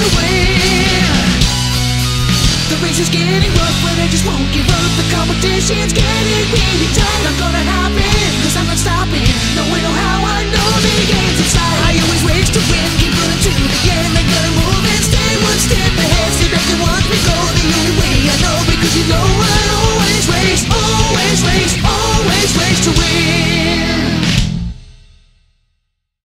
away The race is getting rough but I just won't give up. The competition's getting